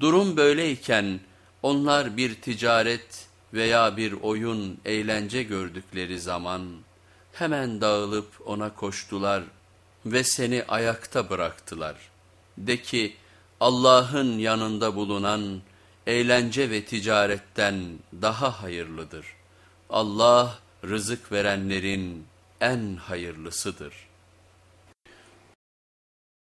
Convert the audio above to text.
Durum böyleyken onlar bir ticaret veya bir oyun, eğlence gördükleri zaman hemen dağılıp ona koştular ve seni ayakta bıraktılar. De ki Allah'ın yanında bulunan eğlence ve ticaretten daha hayırlıdır. Allah rızık verenlerin en hayırlısıdır.''